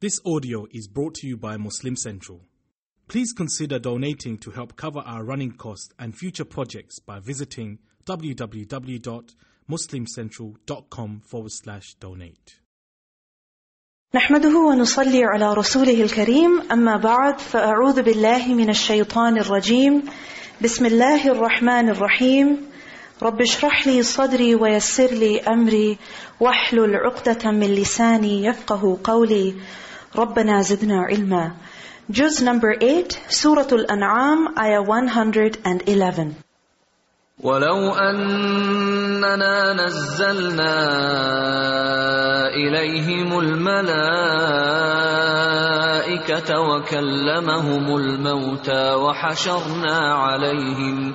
This audio is brought to you by Muslim Central. Please consider donating to help cover our running costs and future projects by visiting www.muslimcentral.com forward slash donate. نحمده ونصلي على رسوله الكريم أما بعد فأعوذ بالله من الشيطان الرجيم بسم الله الرحمن الرحيم رب اشرح لي صدري ويسر لي أمري واحلل عقدة من لساني يفقه قولي. ربنا زدنا علما. Juz number 8 سورة الأنعام آية 111 ولو أننا نزلنا إليهم الملائكة وكلمهم الموتى وحشرنا عليهم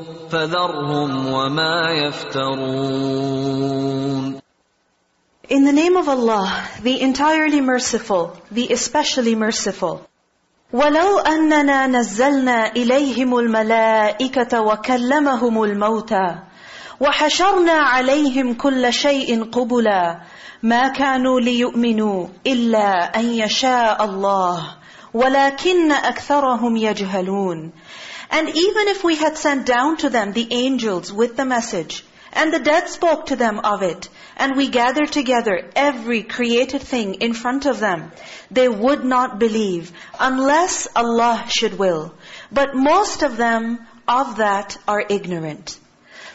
فذرهم وما يفترون In the name of Allah, the entirely merciful, the especially merciful. ولو أننا نزلنا إليهم الملائكة وكلمهم الموتى وحشرنا عليهم كل شيء قبلا ما كانوا ليؤمنوا إلا أن يشاء الله ولكن أكثرهم يجهلون And even if we had sent down to them the angels with the message, and the dead spoke to them of it, and we gathered together every created thing in front of them, they would not believe unless Allah should will. But most of them of that are ignorant.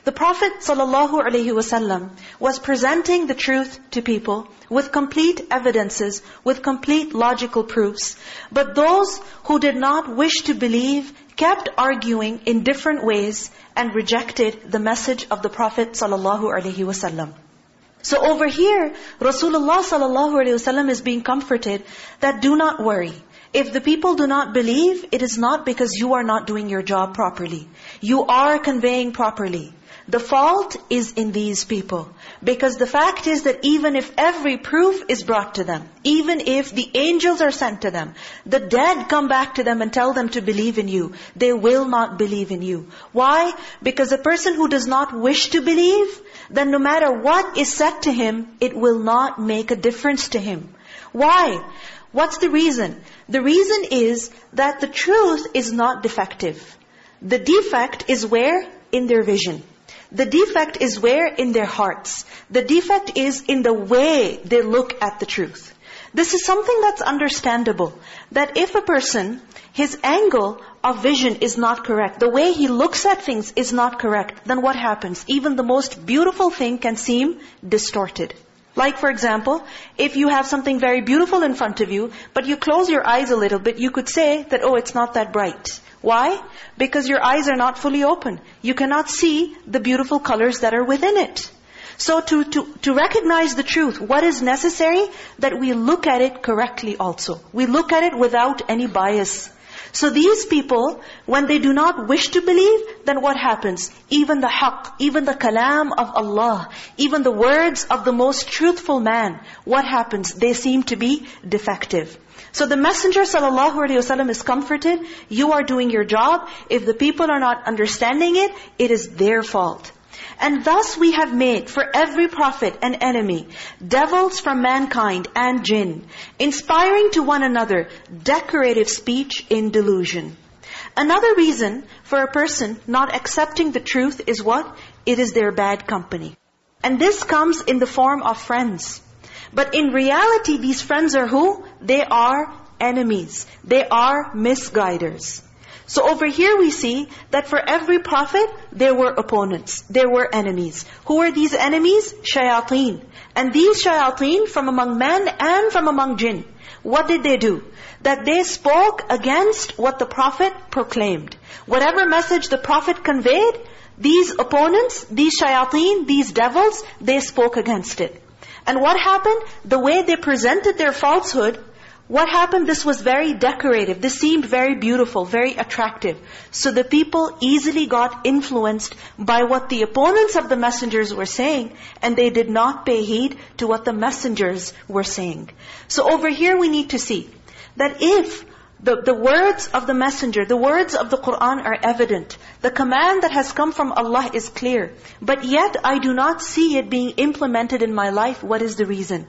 The Prophet ﷺ was presenting the truth to people with complete evidences, with complete logical proofs. But those who did not wish to believe kept arguing in different ways and rejected the message of the Prophet ﷺ. So over here, Rasulullah ﷺ is being comforted that do not worry. If the people do not believe, it is not because you are not doing your job properly. You are conveying properly. The fault is in these people. Because the fact is that even if every proof is brought to them, even if the angels are sent to them, the dead come back to them and tell them to believe in you, they will not believe in you. Why? Because a person who does not wish to believe, then no matter what is said to him, it will not make a difference to him. Why? What's the reason? The reason is that the truth is not defective. The defect is where? In their vision. The defect is where? In their hearts. The defect is in the way they look at the truth. This is something that's understandable. That if a person, his angle of vision is not correct, the way he looks at things is not correct, then what happens? Even the most beautiful thing can seem distorted. Like for example, if you have something very beautiful in front of you, but you close your eyes a little bit, you could say that, oh, it's not that bright. Why? Because your eyes are not fully open. You cannot see the beautiful colors that are within it. So to, to, to recognize the truth, what is necessary? That we look at it correctly also. We look at it without any bias. So these people, when they do not wish to believe, then what happens? Even the haqq, even the kalam of Allah, even the words of the most truthful man, what happens? They seem to be defective. So the Messenger ﷺ is comforted, you are doing your job. If the people are not understanding it, it is their fault. And thus we have made for every prophet an enemy, devils from mankind and jinn, inspiring to one another decorative speech in delusion. Another reason for a person not accepting the truth is what? It is their bad company. And this comes in the form of friends. But in reality, these friends are who? They are enemies. They are misguiders. So over here we see that for every prophet, there were opponents, there were enemies. Who were these enemies? Shayateen. And these shayateen from among men and from among jinn. What did they do? That they spoke against what the prophet proclaimed. Whatever message the prophet conveyed, these opponents, these shayateen, these devils, they spoke against it. And what happened? The way they presented their falsehood, what happened? This was very decorative. This seemed very beautiful, very attractive. So the people easily got influenced by what the opponents of the messengers were saying, and they did not pay heed to what the messengers were saying. So over here we need to see that if the, the words of the messenger, the words of the Qur'an are evident. The command that has come from Allah is clear. But yet I do not see it being implemented in my life. What is the reason?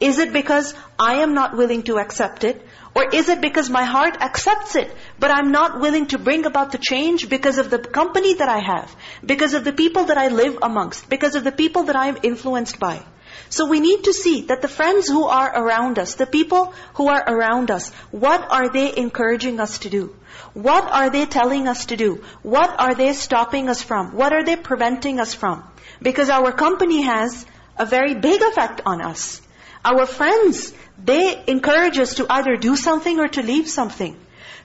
Is it because I am not willing to accept it? Or is it because my heart accepts it, but I'm not willing to bring about the change because of the company that I have, because of the people that I live amongst, because of the people that I am influenced by? So we need to see that the friends who are around us, the people who are around us, what are they encouraging us to do? What are they telling us to do? What are they stopping us from? What are they preventing us from? Because our company has a very big effect on us. Our friends, they encourage us to either do something or to leave something.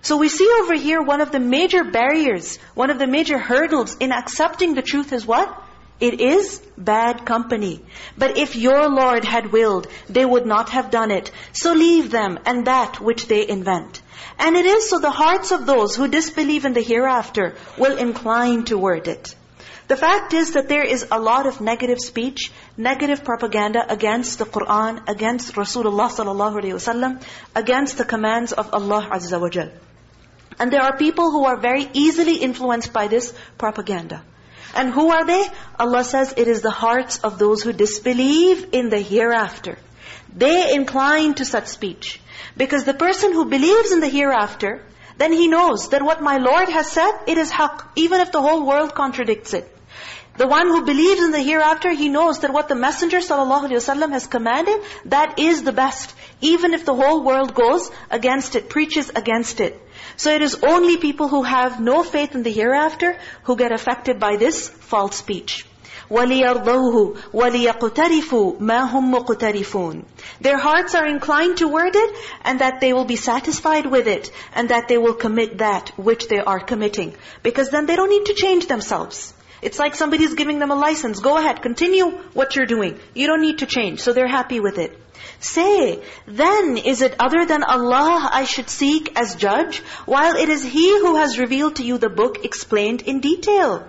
So we see over here one of the major barriers, one of the major hurdles in accepting the truth is what? It is bad company. But if your Lord had willed, they would not have done it. So leave them and that which they invent. And it is so the hearts of those who disbelieve in the hereafter will incline toward it. The fact is that there is a lot of negative speech, negative propaganda against the Qur'an, against Rasulullah wasallam, against the commands of Allah Azza wa Jal. And there are people who are very easily influenced by this propaganda. And who are they? Allah says it is the hearts of those who disbelieve in the hereafter. They incline to such speech. Because the person who believes in the hereafter, then he knows that what my Lord has said, it is haqq, even if the whole world contradicts it. The one who believes in the hereafter, he knows that what the Messenger ﷺ has commanded, that is the best. Even if the whole world goes against it, preaches against it. So it is only people who have no faith in the hereafter who get affected by this false speech. وَلِيَرْضَوْهُ وَلِيَقْتَرِفُوا مَا هُمْ مُقْتَرِفُونَ Their hearts are inclined toward it, and that they will be satisfied with it, and that they will commit that which they are committing. Because then they don't need to change themselves. It's like somebody's giving them a license. Go ahead, continue what you're doing. You don't need to change. So they're happy with it. Say, then is it other than Allah I should seek as judge, while it is He who has revealed to you the book explained in detail?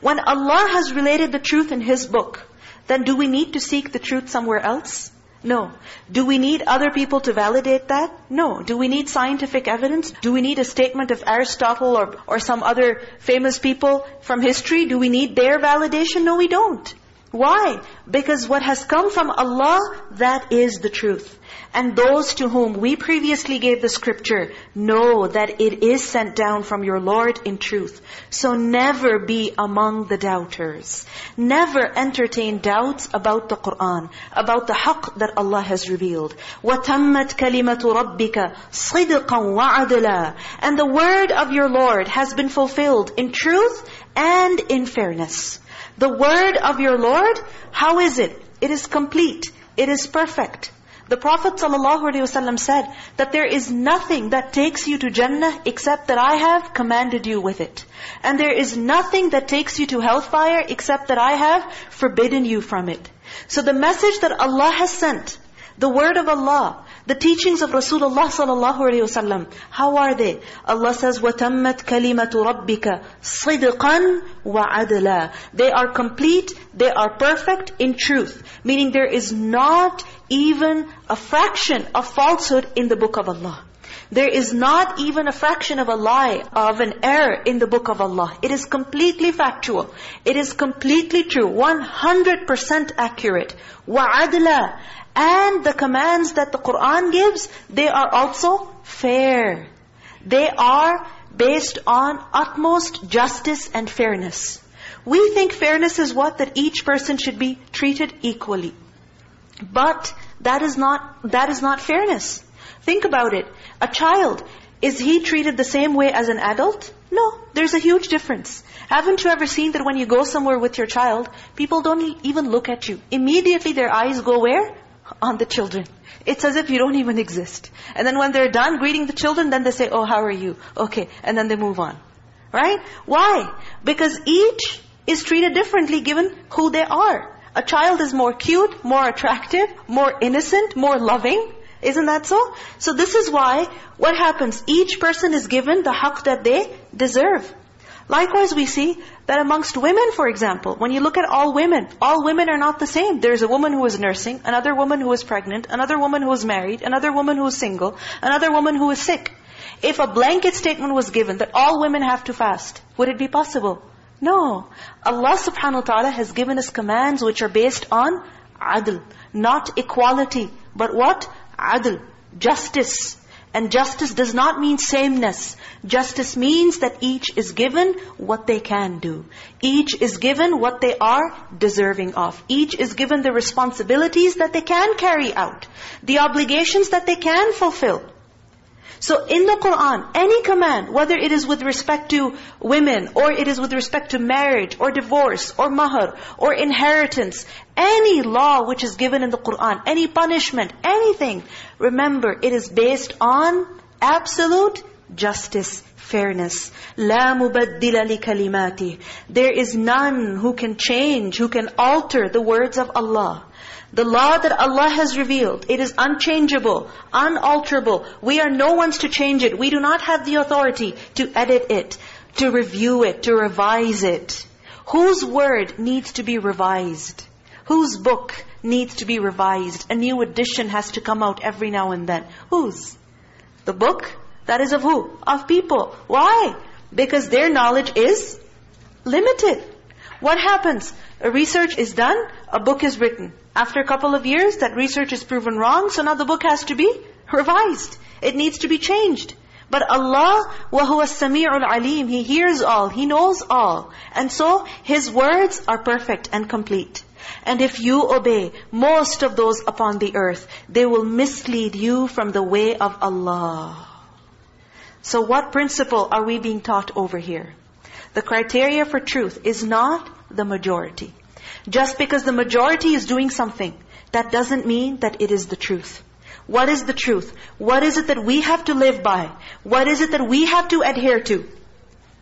When Allah has related the truth in His book, then do we need to seek the truth somewhere else? No. Do we need other people to validate that? No. Do we need scientific evidence? Do we need a statement of Aristotle or, or some other famous people from history? Do we need their validation? No, we don't. Why? Because what has come from Allah, that is the truth. And those to whom we previously gave the scripture, know that it is sent down from your Lord in truth. So never be among the doubters. Never entertain doubts about the Qur'an, about the haqq that Allah has revealed. وَتَمَّتْ كَلِمَةُ رَبِّكَ صِدْقًا وَعَدْلًا And the word of your Lord has been fulfilled in truth and in fairness. The word of your Lord, how is it? It is complete. It is perfect. The Prophet ﷺ said that there is nothing that takes you to Jannah except that I have commanded you with it. And there is nothing that takes you to hellfire except that I have forbidden you from it. So the message that Allah has sent, the word of Allah, the teachings of Rasulullah sallallahu alaihi wasallam, how are they? Allah says, وَتَمَّتْ كَلِمَةُ رَبِّكَ صِدْقًا وَعَدْلًا They are complete, they are perfect in truth. Meaning there is not even a fraction of falsehood in the book of Allah. There is not even a fraction of a lie, of an error in the book of Allah. It is completely factual. It is completely true. 100% accurate. وَعَدْلًا and the commands that the Qur'an gives, they are also fair. They are based on utmost justice and fairness. We think fairness is what? That each person should be treated equally. But that is not that is not fairness. Think about it. A child, is he treated the same way as an adult? No, there's a huge difference. Haven't you ever seen that when you go somewhere with your child, people don't even look at you. Immediately their eyes go where? On the children. It's as if you don't even exist. And then when they're done greeting the children, then they say, oh, how are you? Okay. And then they move on. Right? Why? Because each is treated differently given who they are. A child is more cute, more attractive, more innocent, more loving. Isn't that so? So this is why, what happens? Each person is given the haqq that they deserve. Likewise, we see that amongst women, for example, when you look at all women, all women are not the same. There's a woman who is nursing, another woman who is pregnant, another woman who is married, another woman who is single, another woman who is sick. If a blanket statement was given that all women have to fast, would it be possible? No. Allah subhanahu wa ta'ala has given us commands which are based on adl. Not equality, but what? Adl. Justice. And justice does not mean sameness. Justice means that each is given what they can do. Each is given what they are deserving of. Each is given the responsibilities that they can carry out. The obligations that they can fulfill. So in the Qur'an, any command, whether it is with respect to women, or it is with respect to marriage, or divorce, or mahar, or inheritance, any law which is given in the Qur'an, any punishment, anything, remember, it is based on absolute justice, fairness. لا مبدل لكلماته. There is none who can change, who can alter the words of Allah. The law that Allah has revealed, it is unchangeable, unalterable. We are no ones to change it. We do not have the authority to edit it, to review it, to revise it. Whose word needs to be revised? Whose book needs to be revised? A new edition has to come out every now and then. Whose? The book? That is of who? Of people. Why? Because their knowledge is limited. What happens? A research is done, a book is written. After a couple of years, that research is proven wrong, so now the book has to be revised. It needs to be changed. But Allah, وَهُوَ السَّمِيعُ الْعَلِيمُ He hears all, He knows all. And so, His words are perfect and complete. And if you obey most of those upon the earth, they will mislead you from the way of Allah. So what principle are we being taught over here? The criteria for truth is not the majority. Just because the majority is doing something, that doesn't mean that it is the truth. What is the truth? What is it that we have to live by? What is it that we have to adhere to?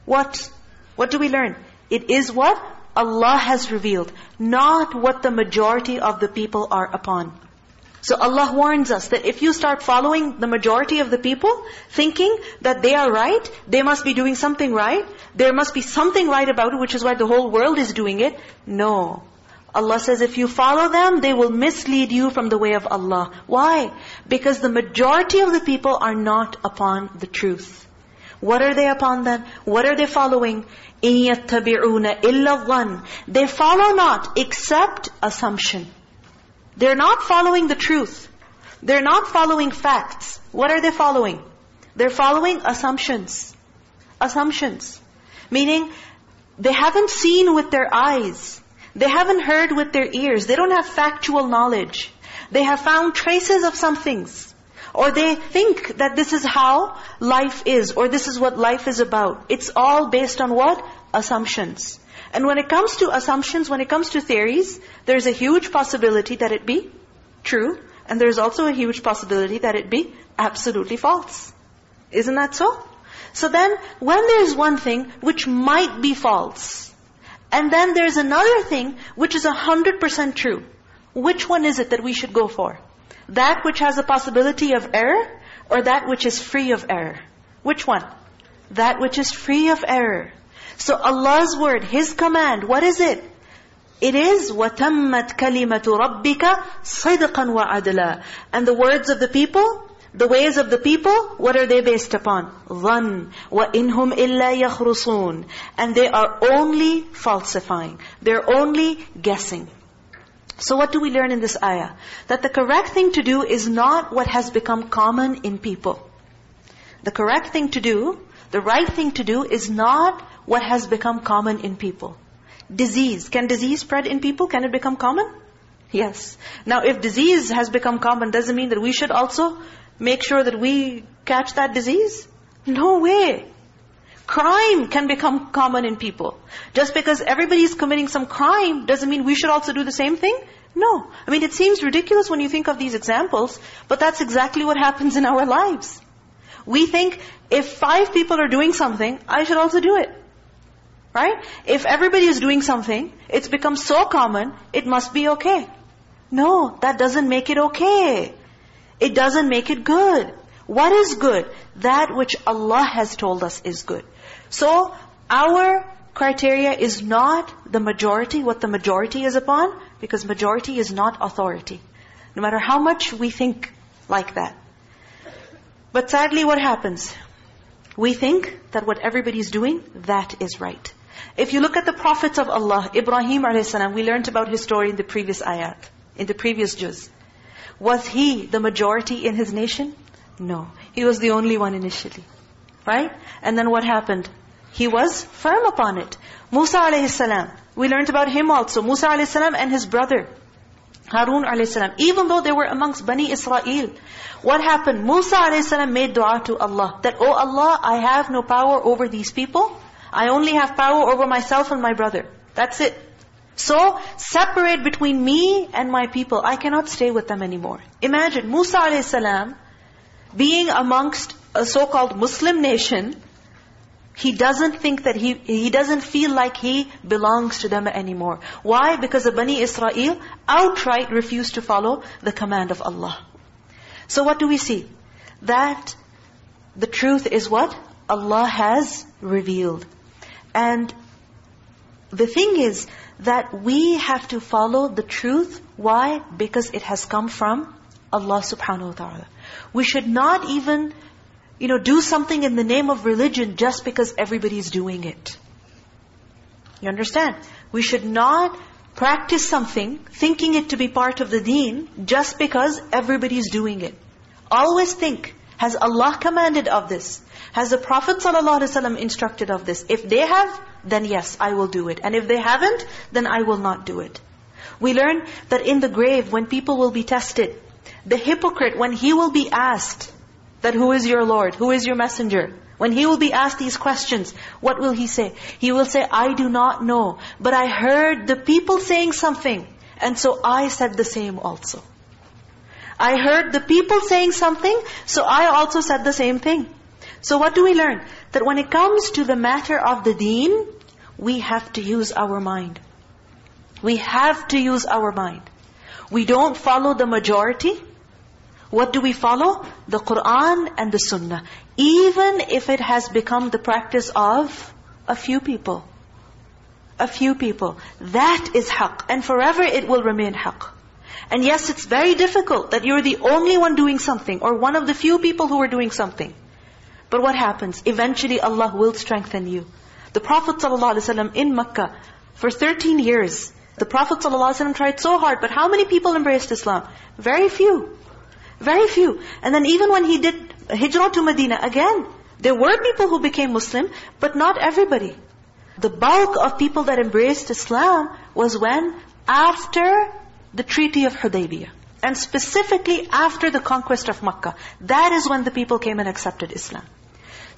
What? What do we learn? It is what Allah has revealed, not what the majority of the people are upon. So Allah warns us that if you start following the majority of the people, thinking that they are right, they must be doing something right, there must be something right about it, which is why the whole world is doing it. No. Allah says if you follow them, they will mislead you from the way of Allah. Why? Because the majority of the people are not upon the truth. What are they upon then? What are they following? إِن يَتَّبِعُونَ إِلَّا الظَّنِّ They follow not except assumption. They're not following the truth. They're not following facts. What are they following? They're following assumptions. Assumptions. Meaning, they haven't seen with their eyes. They haven't heard with their ears. They don't have factual knowledge. They have found traces of some things. Or they think that this is how life is, or this is what life is about. It's all based on what? Assumptions. And when it comes to assumptions, when it comes to theories, there's a huge possibility that it be true, and there's also a huge possibility that it be absolutely false. Isn't that so? So then, when there's one thing which might be false, and then there's another thing which is a hundred percent true, which one is it that we should go for? That which has a possibility of error, or that which is free of error? Which one? That which is free of error. So Allah's word, His command, what is it? It is وَتَمَّتْ كَلِمَةُ رَبِّكَ صِدْقًا وَعَدْلًا And the words of the people, the ways of the people, what are they based upon? ظَنْ وَإِنْهُمْ إِلَّا يَخْرُصُونَ And they are only falsifying. They're only guessing. So what do we learn in this ayah? That the correct thing to do is not what has become common in people. The correct thing to do, the right thing to do is not what has become common in people. Disease. Can disease spread in people? Can it become common? Yes. Now if disease has become common, does it mean that we should also make sure that we catch that disease? No way. Crime can become common in people. Just because everybody's committing some crime doesn't mean we should also do the same thing. No. I mean, it seems ridiculous when you think of these examples, but that's exactly what happens in our lives. We think, if five people are doing something, I should also do it. Right? If everybody is doing something, it's become so common, it must be okay. No, that doesn't make it okay. It doesn't make it good. What is good? That which Allah has told us is good. So, our criteria is not the majority, what the majority is upon, because majority is not authority. No matter how much we think like that. But sadly what happens? We think that what everybody is doing, that is right. If you look at the prophets of Allah, Ibrahim a.s., we learned about his story in the previous ayat, in the previous juz. Was he the majority in his nation? No. He was the only one initially. Right? And then what happened? He was firm upon it. Musa a.s., we learned about him also. Musa a.s. and his brother. Harun a.s. Even though they were amongst Bani Israel. What happened? Musa a.s. made dua to Allah. That, Oh Allah, I have no power over these people. I only have power over myself and my brother. That's it. So, separate between me and my people. I cannot stay with them anymore. Imagine Musa a.s. being amongst a so-called Muslim nation, he doesn't think that he, he doesn't feel like he belongs to them anymore. Why? Because the Bani Israel outright refused to follow the command of Allah. So what do we see? That the truth is what? Allah has revealed. And the thing is that we have to follow the truth. Why? Because it has come from Allah subhanahu wa ta'ala. We should not even, you know, do something in the name of religion just because everybody's doing it. You understand? We should not practice something, thinking it to be part of the deen, just because everybody's doing it. Always think, has Allah commanded of this? Has the Prophet ﷺ instructed of this? If they have, then yes, I will do it. And if they haven't, then I will not do it. We learn that in the grave, when people will be tested, the hypocrite, when he will be asked, that who is your Lord? Who is your messenger? When he will be asked these questions, what will he say? He will say, I do not know, but I heard the people saying something, and so I said the same also. I heard the people saying something, so I also said the same thing. So what do we learn? That when it comes to the matter of the deen, we have to use our mind. We have to use our mind. We don't follow the majority. What do we follow? The Qur'an and the Sunnah. Even if it has become the practice of a few people. A few people. That is haqq. And forever it will remain haqq. And yes, it's very difficult that you're the only one doing something or one of the few people who are doing something. But what happens? Eventually Allah will strengthen you. The Prophet ﷺ in Makkah, for 13 years, the Prophet ﷺ tried so hard, but how many people embraced Islam? Very few. Very few. And then even when he did hijrah to Medina, again, there were people who became Muslim, but not everybody. The bulk of people that embraced Islam was when? After the Treaty of Hudaybiyah. And specifically after the conquest of Makkah. That is when the people came and accepted Islam.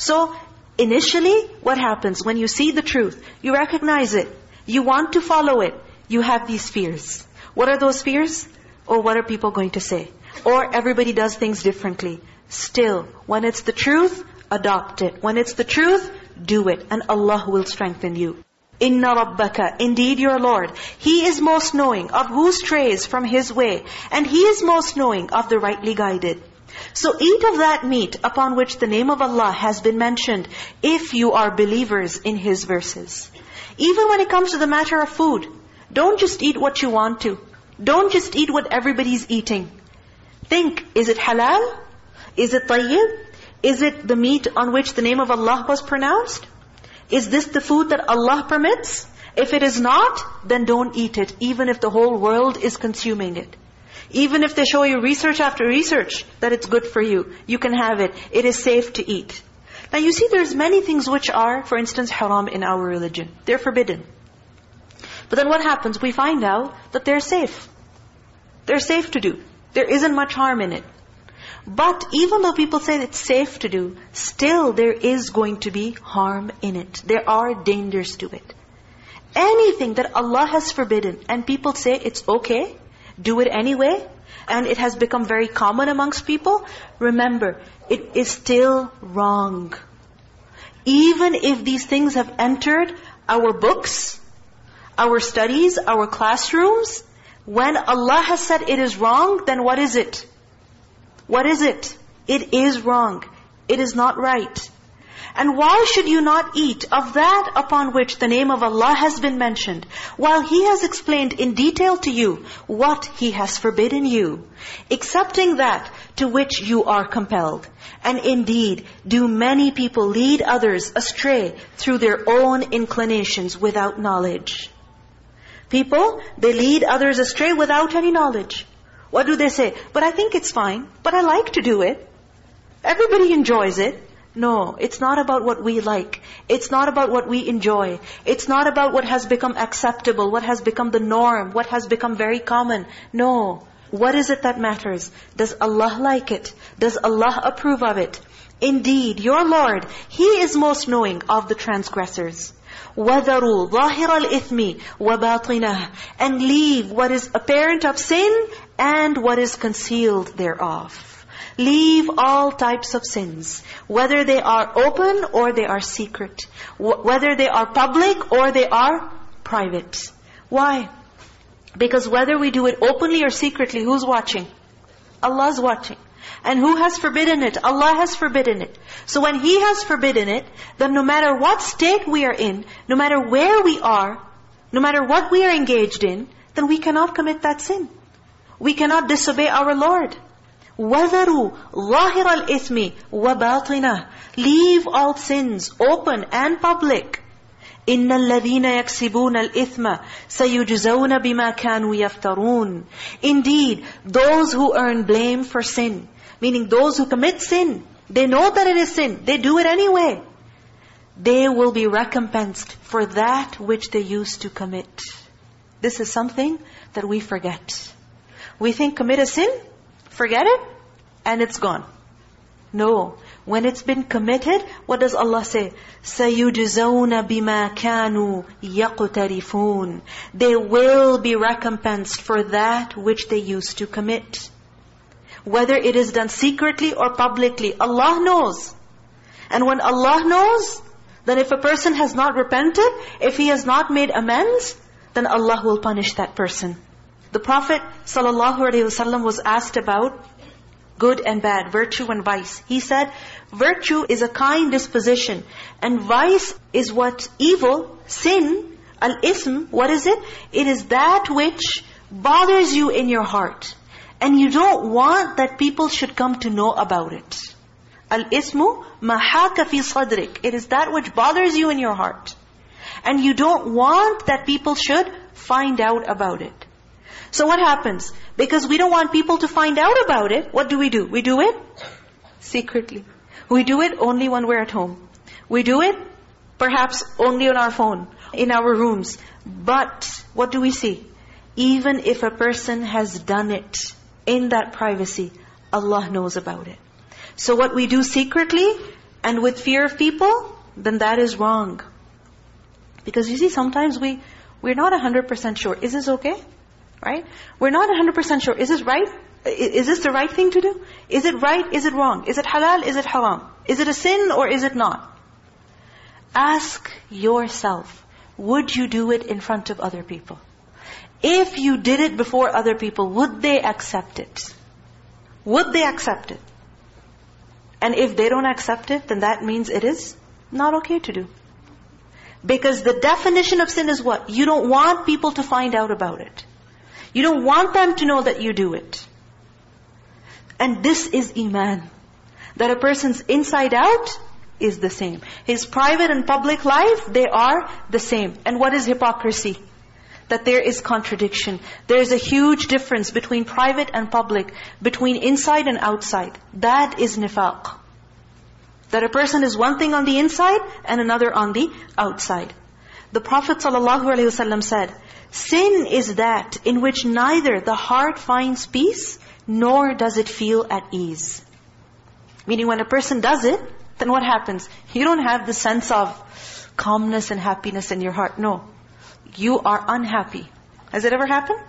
So, initially, what happens? When you see the truth, you recognize it, you want to follow it, you have these fears. What are those fears? Or what are people going to say? Or everybody does things differently. Still, when it's the truth, adopt it. When it's the truth, do it. And Allah will strengthen you. Inna rabbaka, indeed your Lord, He is most knowing of who strays from His way, and He is most knowing of the rightly guided. So eat of that meat upon which the name of Allah has been mentioned, if you are believers in His verses. Even when it comes to the matter of food, don't just eat what you want to. Don't just eat what everybody's eating. Think, is it halal? Is it tayyib? Is it the meat on which the name of Allah was pronounced? Is this the food that Allah permits? If it is not, then don't eat it, even if the whole world is consuming it. Even if they show you research after research that it's good for you, you can have it. It is safe to eat. Now you see there's many things which are, for instance, haram in our religion. They're forbidden. But then what happens? We find out that they're safe. They're safe to do. There isn't much harm in it. But even though people say it's safe to do, still there is going to be harm in it. There are dangers to it. Anything that Allah has forbidden and people say it's okay, do it anyway, and it has become very common amongst people, remember, it is still wrong. Even if these things have entered our books, our studies, our classrooms, when Allah has said it is wrong, then what is it? What is it? It is wrong. It is not right. And why should you not eat of that upon which the name of Allah has been mentioned, while He has explained in detail to you what He has forbidden you, excepting that to which you are compelled? And indeed, do many people lead others astray through their own inclinations without knowledge? People, they lead others astray without any knowledge. What do they say? But I think it's fine. But I like to do it. Everybody enjoys it. No, it's not about what we like. It's not about what we enjoy. It's not about what has become acceptable, what has become the norm, what has become very common. No. What is it that matters? Does Allah like it? Does Allah approve of it? Indeed, your Lord, He is most knowing of the transgressors. وَذَرُوا ظَاهِرَ الْإِثْمِ وَبَاطِنَهِ And leave what is apparent of sin and what is concealed thereof. Leave all types of sins, whether they are open or they are secret, whether they are public or they are private. Why? Because whether we do it openly or secretly, who's watching? Allah's watching. And who has forbidden it? Allah has forbidden it. So when He has forbidden it, then no matter what state we are in, no matter where we are, no matter what we are engaged in, then we cannot commit that sin. We cannot disobey our Lord. وَذَرُوا ظَاهِرَ الْإِثْمِ وَبَاطِنَهِ Leave all sins, open and public. إِنَّ الَّذِينَ يَكْسِبُونَ الْإِثْمَ سَيُجْزَوْنَ بِمَا كَانُوا يَفْتَرُونَ Indeed, those who earn blame for sin, meaning those who commit sin, they know that it is sin, they do it anyway. They will be recompensed for that which they used to commit. This is something that we forget. We think commit a sin, forget it, and it's gone. No. When it's been committed, what does Allah say? سَيُجْزَوْنَ بِمَا كَانُوا يَقْتَرِفُونَ They will be recompensed for that which they used to commit. Whether it is done secretly or publicly, Allah knows. And when Allah knows, then if a person has not repented, if he has not made amends, then Allah will punish that person. The Prophet ﷺ was asked about good and bad, virtue and vice. He said, virtue is a kind disposition. And vice is what evil, sin, al-ism, what is it? It is that which bothers you in your heart. And you don't want that people should come to know about it. Al-ismu mahaka fi sadrik. It is that which bothers you in your heart. And you don't want that people should find out about it. So what happens? Because we don't want people to find out about it, what do we do? We do it secretly. We do it only when we're at home. We do it perhaps only on our phone, in our rooms. But what do we see? Even if a person has done it in that privacy, Allah knows about it. So what we do secretly and with fear of people, then that is wrong. Because you see, sometimes we, we're not 100% sure. Is this okay? Right? We're not 100% sure. Is this right? Is this the right thing to do? Is it right? Is it wrong? Is it halal? Is it haram? Is it a sin or is it not? Ask yourself, would you do it in front of other people? If you did it before other people, would they accept it? Would they accept it? And if they don't accept it, then that means it is not okay to do. Because the definition of sin is what? You don't want people to find out about it. You don't want them to know that you do it. And this is iman. That a person's inside out is the same. His private and public life, they are the same. And what is hypocrisy? That there is contradiction. There is a huge difference between private and public, between inside and outside. That is nifaq. That a person is one thing on the inside and another on the outside. The Prophet ﷺ said, Sin is that in which neither the heart finds peace, nor does it feel at ease. Meaning when a person does it, then what happens? You don't have the sense of calmness and happiness in your heart. No. You are unhappy. Has it ever happened?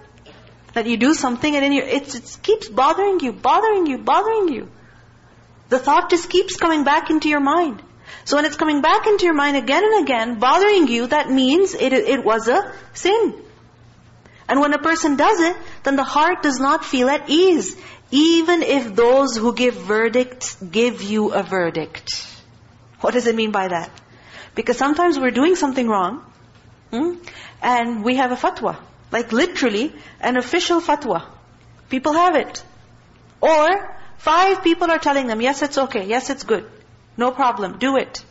That you do something and then you, it, it keeps bothering you, bothering you, bothering you. The thought just keeps coming back into your mind. So when it's coming back into your mind again and again, bothering you, that means it, it was a sin. And when a person does it, then the heart does not feel at ease. Even if those who give verdicts give you a verdict. What does it mean by that? Because sometimes we're doing something wrong, hmm, and we have a fatwa. Like literally, an official fatwa. People have it. Or, five people are telling them, yes, it's okay, yes, it's good. No problem, do it.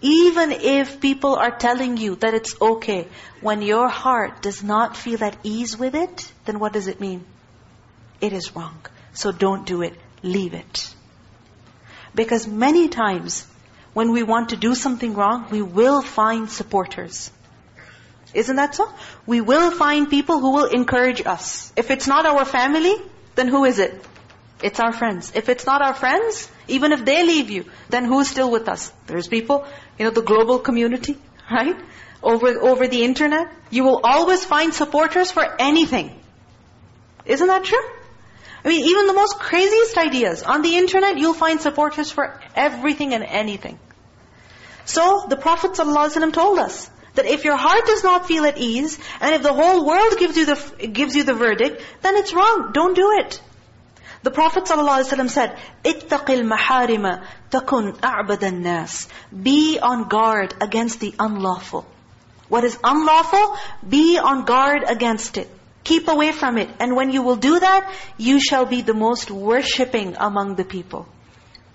Even if people are telling you that it's okay, when your heart does not feel at ease with it, then what does it mean? It is wrong. So don't do it. Leave it. Because many times, when we want to do something wrong, we will find supporters. Isn't that so? We will find people who will encourage us. If it's not our family, then who is it? It's our friends. If it's not our friends, even if they leave you, then who's still with us? There's people, you know, the global community, right? Over, over the internet. You will always find supporters for anything. Isn't that true? I mean, even the most craziest ideas. On the internet, you'll find supporters for everything and anything. So, the Prophet ﷺ told us that if your heart does not feel at ease, and if the whole world gives you the gives you the verdict, then it's wrong. Don't do it. The Prophet ﷺ said, اتَّقِ الْمَحَارِمَ تَكُنْ أَعْبَدَ النَّاسِ Be on guard against the unlawful. What is unlawful? Be on guard against it. Keep away from it. And when you will do that, you shall be the most worshipping among the people.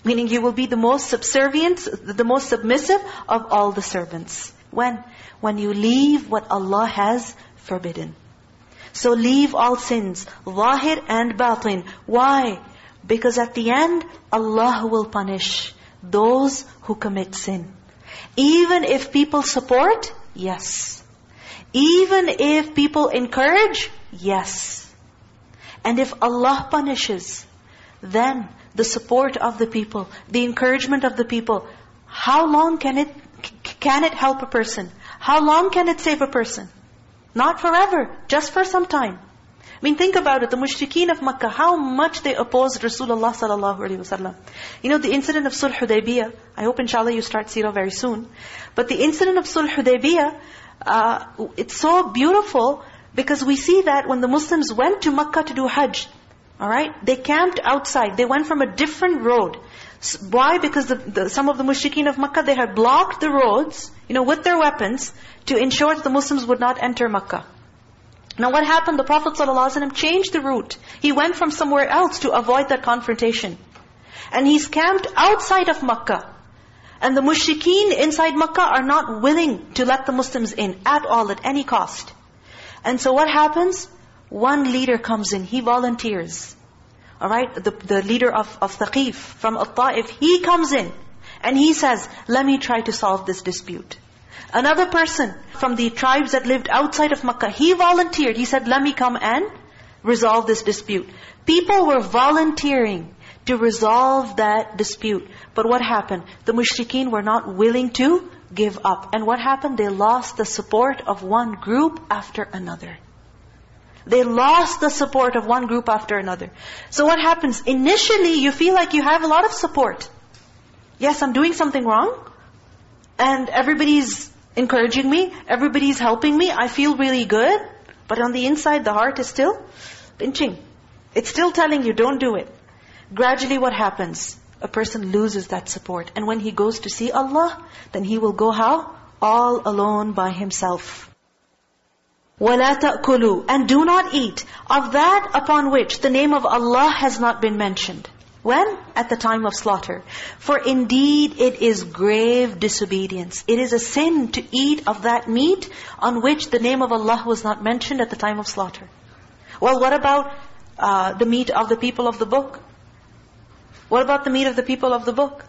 Meaning you will be the most subservient, the most submissive of all the servants. When? When you leave what Allah has forbidden. So leave all sins, zahir and batin. Why? Because at the end, Allah will punish those who commit sin. Even if people support, yes. Even if people encourage, yes. And if Allah punishes, then the support of the people, the encouragement of the people, how long can it can it help a person? How long can it save a person? Not forever, just for some time. I mean, think about it. The mushrikeen of Makkah, how much they opposed Rasulullah sallallahu alaihi wasallam. You know, the incident of Sulh Hudaybiyah, I hope inshallah you start seerah very soon. But the incident of Sulh Hudaybiyah, uh, it's so beautiful because we see that when the Muslims went to Makkah to do Hajj, all right, they camped outside. They went from a different road. Why? Because the, the, some of the mushrikeen of Makkah, they had blocked the roads, you know, with their weapons to ensure that the Muslims would not enter Makkah. Now what happened? The Prophet ﷺ changed the route. He went from somewhere else to avoid that confrontation. And he's camped outside of Makkah. And the mushrikeen inside Makkah are not willing to let the Muslims in at all, at any cost. And so what happens? One leader comes in, he volunteers. Alright, the, the leader of, of Thaqif from At-Ta'if, he comes in. And he says, let me try to solve this dispute. Another person from the tribes that lived outside of Makkah, he volunteered. He said, let me come and resolve this dispute. People were volunteering to resolve that dispute. But what happened? The mushrikeen were not willing to give up. And what happened? They lost the support of one group after another. They lost the support of one group after another. So what happens? Initially, you feel like you have a lot of support. Yes, I'm doing something wrong. And everybody's encouraging me. Everybody's helping me. I feel really good. But on the inside, the heart is still pinching. It's still telling you, don't do it. Gradually what happens? A person loses that support. And when he goes to see Allah, then he will go how? All alone by himself. وَلَا تَأْكُلُوا And do not eat of that upon which the name of Allah has not been mentioned. When? At the time of slaughter. For indeed it is grave disobedience. It is a sin to eat of that meat on which the name of Allah was not mentioned at the time of slaughter. Well, what about uh, the meat of the people of the book? What about the meat of the people of the book?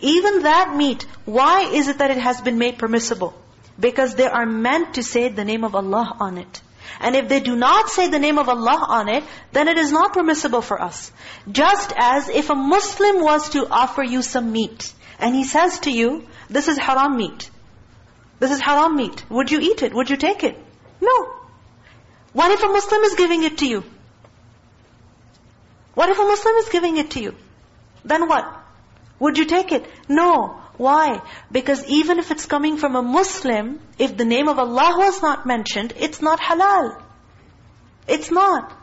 Even that meat, why is it that it has been made permissible? Because they are meant to say the name of Allah on it. And if they do not say the name of Allah on it, then it is not permissible for us. Just as if a Muslim was to offer you some meat, and he says to you, this is haram meat. This is haram meat. Would you eat it? Would you take it? No. What if a Muslim is giving it to you? What if a Muslim is giving it to you? Then what? Would you take it? No. Why? Because even if it's coming from a Muslim, if the name of Allah was not mentioned, it's not halal. It's not.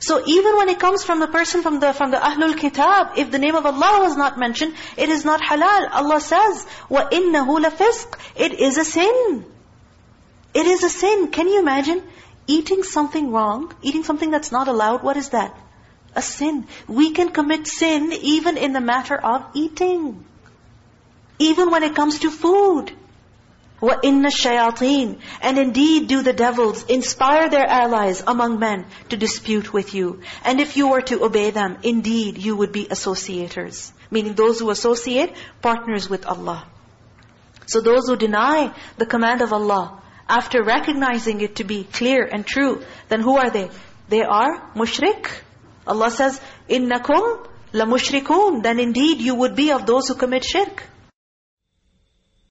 So even when it comes from the person from the from the Ahlul Kitab, if the name of Allah was not mentioned, it is not halal. Allah says, وَإِنَّهُ لَفِسْقٍ It is a sin. It is a sin. Can you imagine? Eating something wrong, eating something that's not allowed, what is that? A sin. We can commit sin even in the matter of eating. Even when it comes to food. وَإِنَّ الشَّيَاطِينَ And indeed do the devils inspire their allies among men to dispute with you. And if you were to obey them, indeed you would be associators. Meaning those who associate, partners with Allah. So those who deny the command of Allah, after recognizing it to be clear and true, then who are they? They are mushrik. Allah says, إِنَّكُمْ لَمُشْرِكُونَ Then indeed you would be of those who commit shirk.